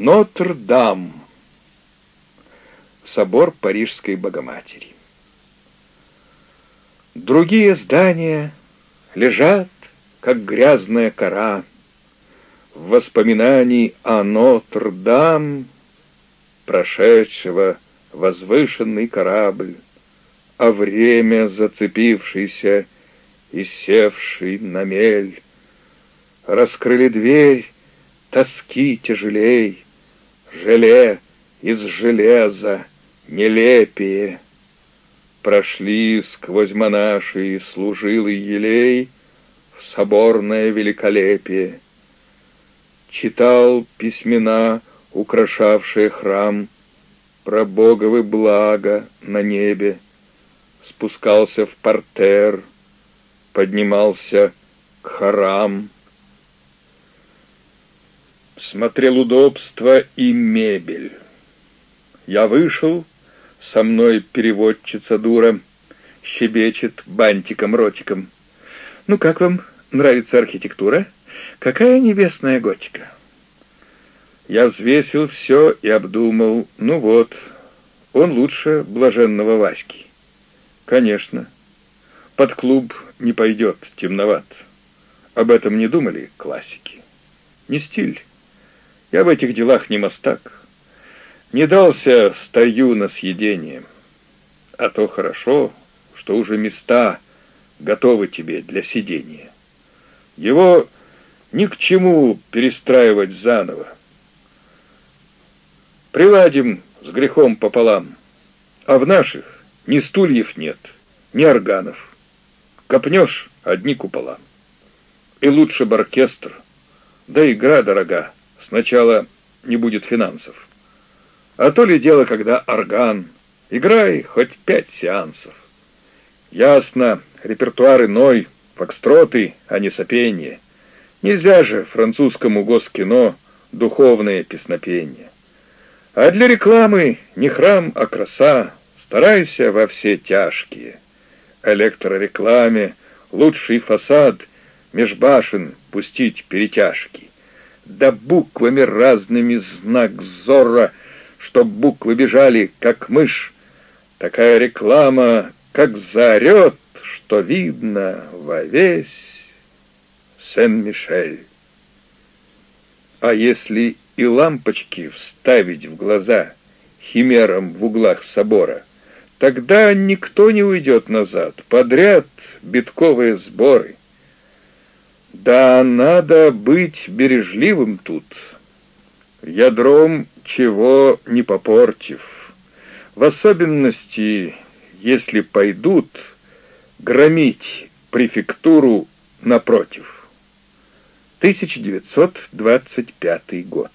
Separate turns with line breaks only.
Нотр-Дам. Собор Парижской Богоматери. Другие здания лежат, как грязная кора, в воспоминании о Нотр-Дам, прошедшего возвышенный корабль, а время зацепившийся и севший на мель. Раскрыли дверь, тоски тяжелей, желе из железа нелепее. Прошли сквозь монаши служилый елей в соборное великолепие. Читал письмена, украшавшие храм, про Боговы благо на небе, спускался в портер, поднимался к хорам смотрел удобство и мебель. Я вышел, со мной переводчица дура, щебечет бантиком-ротиком. «Ну как вам нравится архитектура? Какая небесная готика?» Я взвесил все и обдумал. Ну вот, он лучше блаженного Васьки. Конечно. Под клуб не пойдет, темноват. Об этом не думали классики. Не стиль. Я в этих делах не мастак. Не дался стою на съедение. А то хорошо, что уже места готовы тебе для сидения. Его ни к чему перестраивать заново. Приладим с грехом пополам, а в наших ни стульев нет, ни органов. Копнешь — одни купола. И лучше бы оркестр, да игра дорога. Сначала не будет финансов. А то ли дело, когда орган. Играй хоть пять сеансов. Ясно, репертуар иной, фокстроты, а не сопение. Нельзя же французскому госкино духовное песнопение. А для рекламы не храм, а краса. Старайся во все тяжкие. Электрорекламе лучший фасад меж башен пустить перетяжки да буквами разными знак зора, чтоб буквы бежали, как мышь. Такая реклама, как заорет, что видно во весь Сен-Мишель. А если и лампочки вставить в глаза химерам в углах собора, тогда никто не уйдет назад, подряд битковые сборы. Да, надо быть бережливым тут, ядром чего не попортив. В особенности, если пойдут громить префектуру напротив. 1925 год.